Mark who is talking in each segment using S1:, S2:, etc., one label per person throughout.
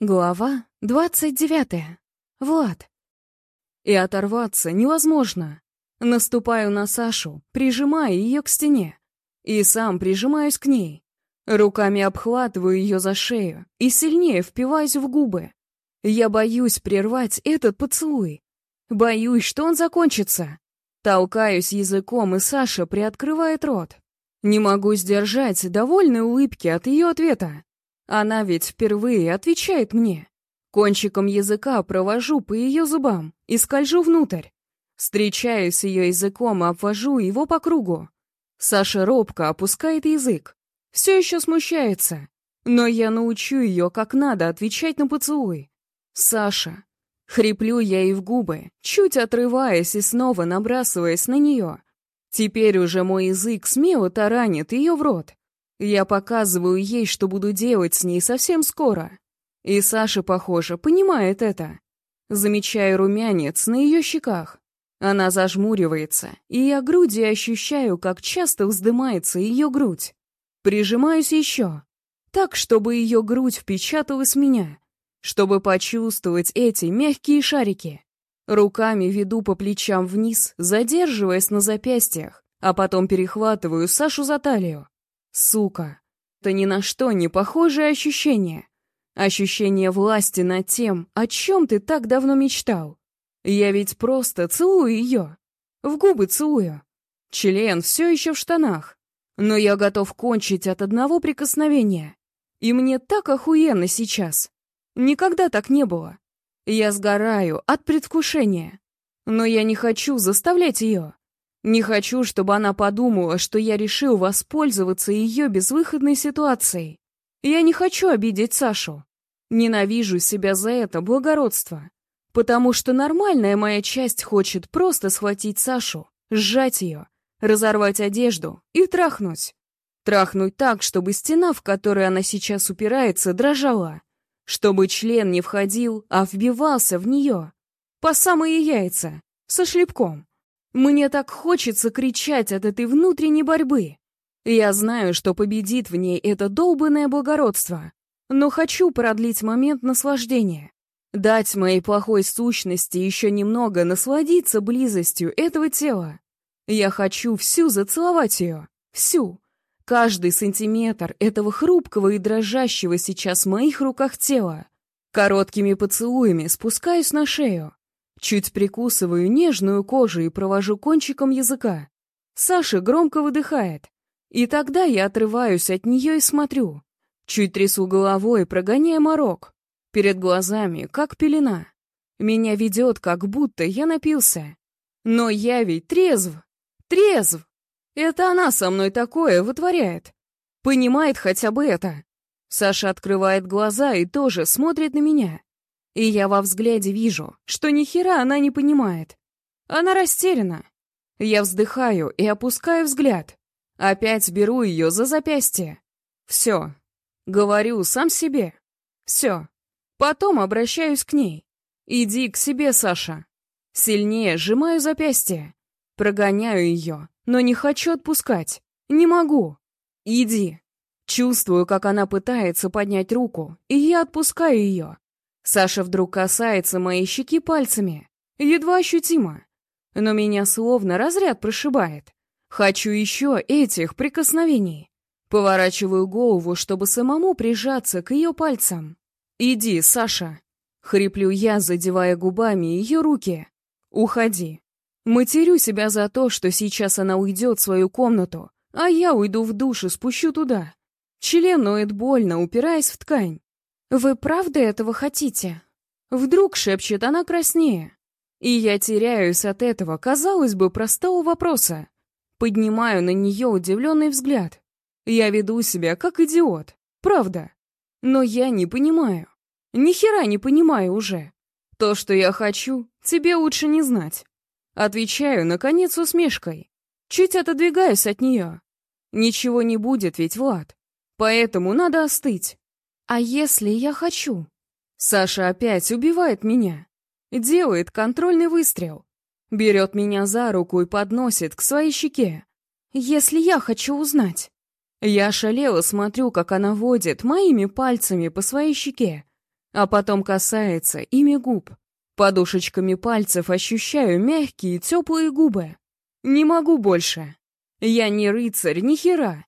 S1: Глава двадцать девятая. Влад. И оторваться невозможно. Наступаю на Сашу, прижимая ее к стене. И сам прижимаюсь к ней. Руками обхватываю ее за шею и сильнее впиваюсь в губы. Я боюсь прервать этот поцелуй. Боюсь, что он закончится. Толкаюсь языком, и Саша приоткрывает рот. Не могу сдержать довольной улыбки от ее ответа. Она ведь впервые отвечает мне. Кончиком языка провожу по ее зубам и скольжу внутрь. Встречаюсь с ее языком и обвожу его по кругу. Саша робко опускает язык. Все еще смущается. Но я научу ее, как надо отвечать на поцелуй. Саша. Хриплю я ей в губы, чуть отрываясь и снова набрасываясь на нее. Теперь уже мой язык смело таранит ее в рот. Я показываю ей, что буду делать с ней совсем скоро. И Саша, похоже, понимает это. Замечаю румянец на ее щеках. Она зажмуривается, и я грудью ощущаю, как часто вздымается ее грудь. Прижимаюсь еще, так, чтобы ее грудь впечаталась в меня, чтобы почувствовать эти мягкие шарики. Руками веду по плечам вниз, задерживаясь на запястьях, а потом перехватываю Сашу за талию. Сука. Это ни на что не похожее ощущение. Ощущение власти над тем, о чем ты так давно мечтал. Я ведь просто целую ее. В губы целую. Член все еще в штанах. Но я готов кончить от одного прикосновения. И мне так охуенно сейчас. Никогда так не было. Я сгораю от предвкушения. Но я не хочу заставлять ее. Не хочу, чтобы она подумала, что я решил воспользоваться ее безвыходной ситуацией. Я не хочу обидеть Сашу. Ненавижу себя за это благородство. Потому что нормальная моя часть хочет просто схватить Сашу, сжать ее, разорвать одежду и трахнуть. Трахнуть так, чтобы стена, в которой она сейчас упирается, дрожала. Чтобы член не входил, а вбивался в нее. По самые яйца, со шлепком. Мне так хочется кричать от этой внутренней борьбы. Я знаю, что победит в ней это долбанное благородство, но хочу продлить момент наслаждения. Дать моей плохой сущности еще немного насладиться близостью этого тела. Я хочу всю зацеловать ее, всю. Каждый сантиметр этого хрупкого и дрожащего сейчас в моих руках тела. Короткими поцелуями спускаюсь на шею, Чуть прикусываю нежную кожу и провожу кончиком языка. Саша громко выдыхает. И тогда я отрываюсь от нее и смотрю. Чуть трясу головой, прогоняя морок. Перед глазами, как пелена. Меня ведет, как будто я напился. Но я ведь трезв. Трезв. Это она со мной такое вытворяет. Понимает хотя бы это. Саша открывает глаза и тоже смотрит на меня. И я во взгляде вижу, что ни хера она не понимает. Она растеряна. Я вздыхаю и опускаю взгляд. Опять беру ее за запястье. Все. Говорю сам себе. Все. Потом обращаюсь к ней. Иди к себе, Саша. Сильнее сжимаю запястье. Прогоняю ее, но не хочу отпускать. Не могу. Иди. Чувствую, как она пытается поднять руку, и я отпускаю ее. Саша вдруг касается моей щеки пальцами. Едва ощутимо. Но меня словно разряд прошибает. Хочу еще этих прикосновений. Поворачиваю голову, чтобы самому прижаться к ее пальцам. «Иди, Саша!» Хриплю я, задевая губами ее руки. «Уходи!» Матерю себя за то, что сейчас она уйдет в свою комнату, а я уйду в душ и спущу туда. Член ноет больно, упираясь в ткань. «Вы правда этого хотите?» Вдруг шепчет она краснее. И я теряюсь от этого, казалось бы, простого вопроса. Поднимаю на нее удивленный взгляд. Я веду себя как идиот, правда. Но я не понимаю. Ни хера не понимаю уже. То, что я хочу, тебе лучше не знать. Отвечаю, наконец, усмешкой. Чуть отодвигаюсь от нее. Ничего не будет ведь, Влад. Поэтому надо остыть. А если я хочу? Саша опять убивает меня. Делает контрольный выстрел. Берет меня за руку и подносит к своей щеке. Если я хочу узнать. Я шалела смотрю, как она водит моими пальцами по своей щеке. а потом касается ими губ. Подушечками пальцев ощущаю мягкие теплые губы. Не могу больше. Я не рыцарь, ни хера.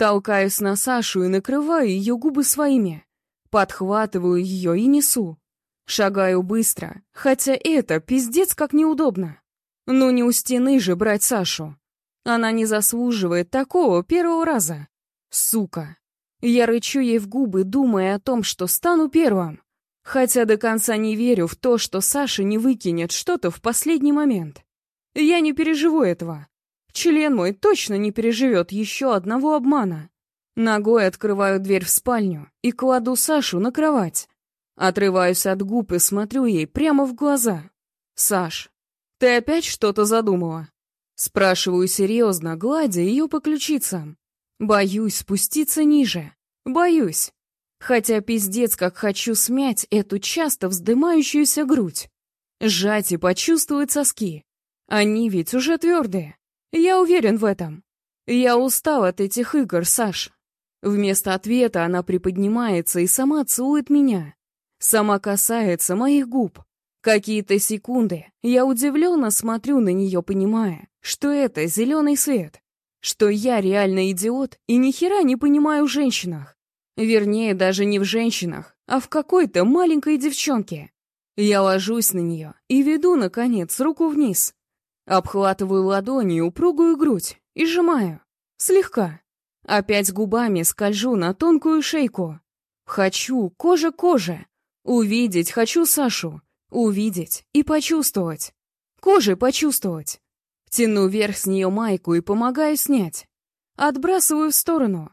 S1: Толкаюсь на Сашу и накрываю ее губы своими. Подхватываю ее и несу. Шагаю быстро, хотя это пиздец как неудобно. Ну не у стены же брать Сашу. Она не заслуживает такого первого раза. Сука. Я рычу ей в губы, думая о том, что стану первым. Хотя до конца не верю в то, что Саша не выкинет что-то в последний момент. Я не переживу этого. Член мой точно не переживет еще одного обмана. Ногой открываю дверь в спальню и кладу Сашу на кровать. Отрываюсь от губ и смотрю ей прямо в глаза. «Саш, ты опять что-то задумала?» Спрашиваю серьезно, гладя ее по ключицам. Боюсь спуститься ниже. Боюсь. Хотя пиздец, как хочу смять эту часто вздымающуюся грудь. Сжать и почувствовать соски. Они ведь уже твердые. Я уверен в этом. Я устал от этих игр, Саш. Вместо ответа она приподнимается и сама целует меня. Сама касается моих губ. Какие-то секунды я удивленно смотрю на нее, понимая, что это зеленый свет. Что я реально идиот и ни хера не понимаю в женщинах. Вернее, даже не в женщинах, а в какой-то маленькой девчонке. Я ложусь на нее и веду, наконец, руку вниз. Обхватываю ладонью упругую грудь и сжимаю. Слегка. Опять губами скольжу на тонкую шейку. Хочу кожа кожа. Увидеть хочу Сашу. Увидеть и почувствовать. Кожей почувствовать. Тяну вверх с нее майку и помогаю снять. Отбрасываю в сторону.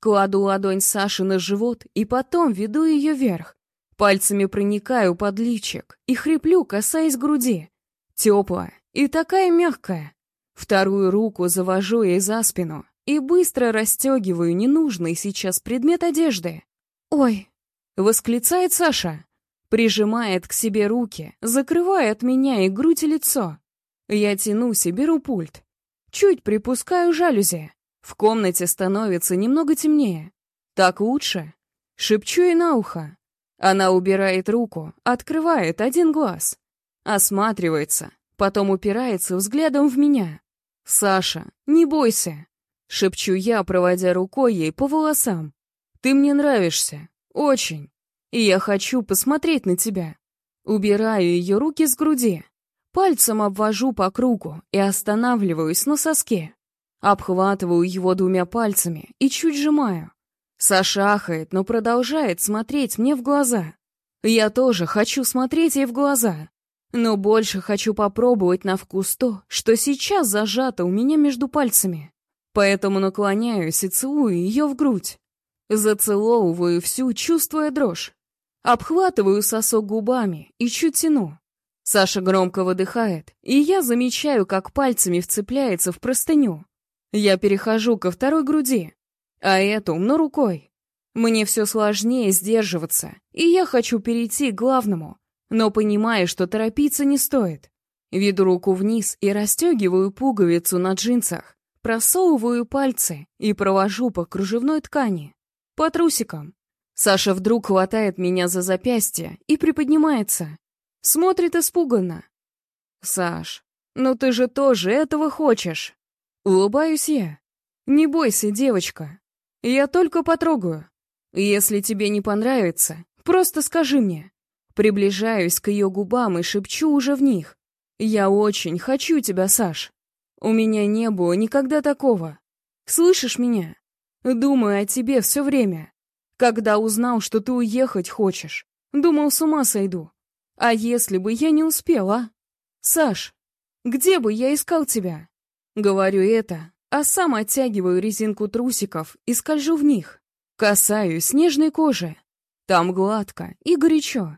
S1: Кладу ладонь Саши на живот и потом веду ее вверх. Пальцами проникаю под личик и хриплю, касаясь груди. Теплая и такая мягкая. Вторую руку завожу ей за спину и быстро расстегиваю ненужный сейчас предмет одежды. «Ой!» — восклицает Саша. Прижимает к себе руки, закрывая от меня и грудь и лицо. Я тянусь и беру пульт. Чуть припускаю жалюзи. В комнате становится немного темнее. Так лучше. Шепчу ей на ухо. Она убирает руку, открывает один глаз. Осматривается, потом упирается взглядом в меня. «Саша, не бойся!» Шепчу я, проводя рукой ей по волосам. «Ты мне нравишься. Очень. И я хочу посмотреть на тебя». Убираю ее руки с груди. Пальцем обвожу по кругу и останавливаюсь на соске. Обхватываю его двумя пальцами и чуть сжимаю. Саша ахает, но продолжает смотреть мне в глаза. Я тоже хочу смотреть ей в глаза, но больше хочу попробовать на вкус то, что сейчас зажато у меня между пальцами. Поэтому наклоняюсь и целую ее в грудь. Зацеловываю всю, чувствуя дрожь. Обхватываю сосок губами и чуть тяну. Саша громко выдыхает, и я замечаю, как пальцами вцепляется в простыню. Я перехожу ко второй груди, а эту умно рукой. Мне все сложнее сдерживаться, и я хочу перейти к главному, но понимаю, что торопиться не стоит. Веду руку вниз и расстегиваю пуговицу на джинсах, просовываю пальцы и провожу по кружевной ткани, по трусикам. Саша вдруг хватает меня за запястье и приподнимается. Смотрит испуганно. «Саш, ну ты же тоже этого хочешь!» Улыбаюсь я. «Не бойся, девочка. Я только потрогаю. Если тебе не понравится, просто скажи мне». Приближаюсь к ее губам и шепчу уже в них. «Я очень хочу тебя, Саш. У меня не было никогда такого. Слышишь меня? Думаю о тебе все время. Когда узнал, что ты уехать хочешь, думал, с ума сойду. А если бы я не успела? Саш, где бы я искал тебя?» Говорю это, а сам оттягиваю резинку трусиков и скольжу в них. Касаюсь нежной кожи. Там гладко и горячо.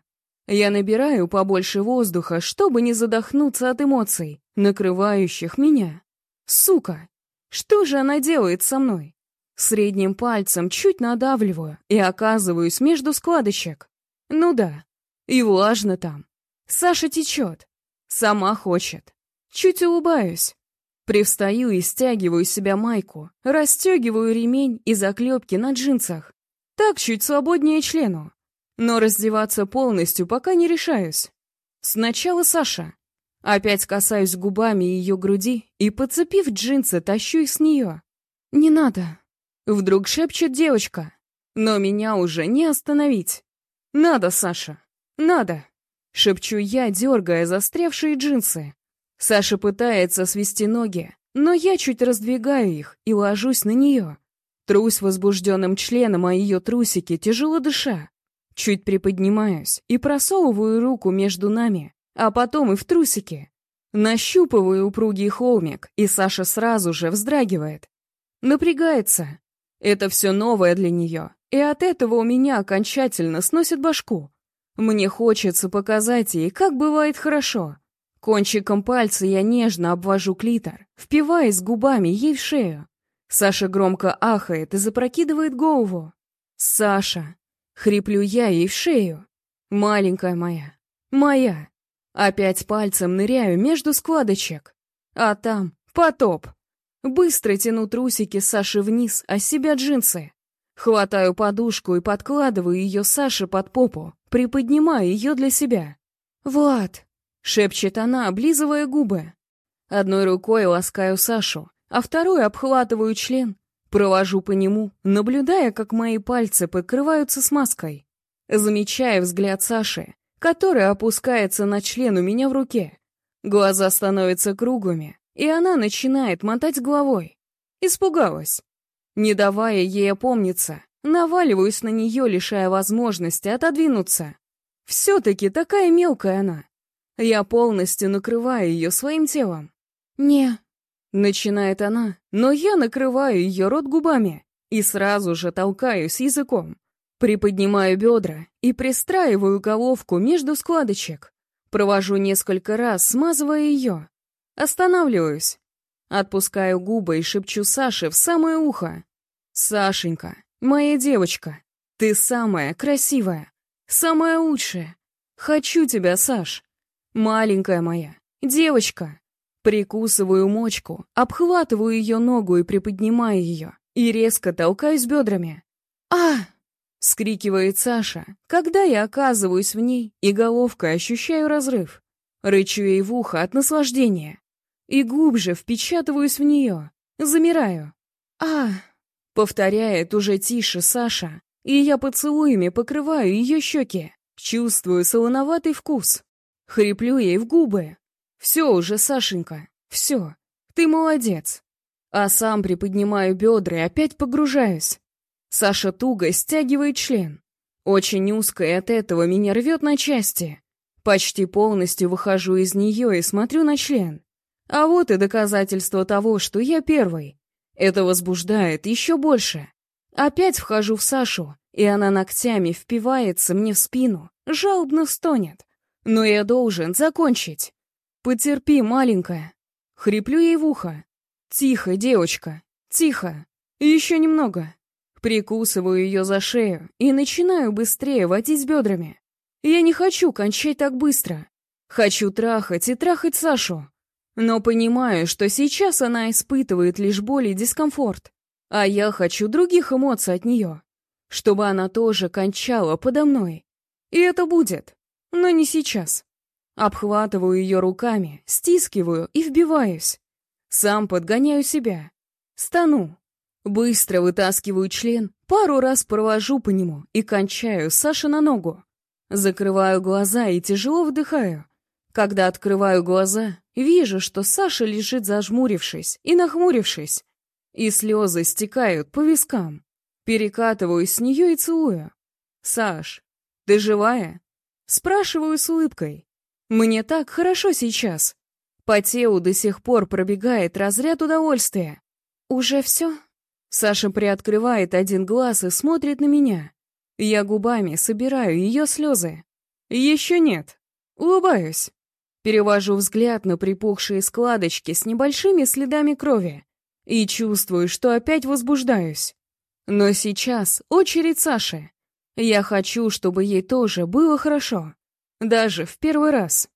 S1: Я набираю побольше воздуха, чтобы не задохнуться от эмоций, накрывающих меня. Сука! Что же она делает со мной? Средним пальцем чуть надавливаю и оказываюсь между складочек. Ну да, и влажно там. Саша течет. Сама хочет. Чуть улыбаюсь. Привстаю и стягиваю себя майку, расстегиваю ремень и заклепки на джинсах. Так чуть свободнее члену. Но раздеваться полностью пока не решаюсь. Сначала Саша. Опять касаюсь губами ее груди и, подцепив джинсы, тащу их с нее. «Не надо!» Вдруг шепчет девочка. Но меня уже не остановить. «Надо, Саша! Надо!» Шепчу я, дергая застрявшие джинсы. Саша пытается свести ноги, но я чуть раздвигаю их и ложусь на нее. Трусь возбужденным членом о ее трусики, тяжело дыша. Чуть приподнимаюсь и просовываю руку между нами, а потом и в трусики. Нащупываю упругий холмик, и Саша сразу же вздрагивает. Напрягается. Это все новое для нее, и от этого у меня окончательно сносит башку. Мне хочется показать ей, как бывает хорошо. Кончиком пальца я нежно обвожу клитор, впиваясь губами ей в шею. Саша громко ахает и запрокидывает голову. «Саша!» Хриплю я ей в шею. «Маленькая моя! Моя!» Опять пальцем ныряю между складочек. А там потоп. Быстро тяну трусики Саши вниз, а себя джинсы. Хватаю подушку и подкладываю ее Саше под попу, приподнимаю ее для себя. «Влад!» — шепчет она, облизывая губы. Одной рукой ласкаю Сашу, а второй обхватываю член, провожу по нему, наблюдая, как мои пальцы покрываются смазкой. Замечая взгляд Саши, который опускается на член у меня в руке. Глаза становятся круглыми, и она начинает мотать головой. Испугалась. Не давая ей опомниться, наваливаюсь на нее, лишая возможности отодвинуться. Все-таки такая мелкая она. Я полностью накрываю ее своим телом. «Не», Начинает она, но я накрываю ее рот губами и сразу же толкаюсь языком. Приподнимаю бедра и пристраиваю головку между складочек. Провожу несколько раз, смазывая ее. Останавливаюсь. Отпускаю губы и шепчу Саше в самое ухо. «Сашенька, моя девочка, ты самая красивая, самая лучшая. Хочу тебя, Саш. Маленькая моя, девочка». Прикусываю мочку, обхватываю ее ногу и приподнимаю ее, и резко толкаюсь бедрами. «А!» — скрикивает Саша, когда я оказываюсь в ней и головкой ощущаю разрыв. Рычу ей в ухо от наслаждения. И глубже впечатываюсь в нее. Замираю. «А!» — повторяет уже тише Саша, и я поцелуями покрываю ее щеки. Чувствую солоноватый вкус. Хриплю ей в губы, все уже, Сашенька, все. Ты молодец. А сам приподнимаю бедра и опять погружаюсь. Саша туго стягивает член. Очень узко, и от этого меня рвет на части. Почти полностью выхожу из нее и смотрю на член. А вот и доказательство того, что я первый. Это возбуждает еще больше. Опять вхожу в Сашу, и она ногтями впивается мне в спину, жалобно стонет. Но я должен закончить. «Потерпи, маленькая!» Хриплю ей в ухо. «Тихо, девочка, тихо! Еще немного!» Прикусываю ее за шею и начинаю быстрее водить бедрами. Я не хочу кончать так быстро. Хочу трахать и трахать Сашу. Но понимаю, что сейчас она испытывает лишь боль и дискомфорт. А я хочу других эмоций от нее. Чтобы она тоже кончала подо мной. И это будет. Но не сейчас. Обхватываю ее руками, стискиваю и вбиваюсь. Сам подгоняю себя. Стану. Быстро вытаскиваю член, пару раз провожу по нему и кончаю Саши на ногу. Закрываю глаза и тяжело вдыхаю. Когда открываю глаза, вижу, что Саша лежит зажмурившись и нахмурившись. И слезы стекают по вискам. Перекатываюсь с нее и целую. «Саш, ты живая?» Спрашиваю с улыбкой. Мне так хорошо сейчас. По телу до сих пор пробегает разряд удовольствия. Уже все? Саша приоткрывает один глаз и смотрит на меня. Я губами собираю ее слезы. Еще нет. Улыбаюсь. Перевожу взгляд на припухшие складочки с небольшими следами крови и чувствую, что опять возбуждаюсь. Но сейчас очередь Саши. Я хочу, чтобы ей тоже было хорошо. Даже в первый раз.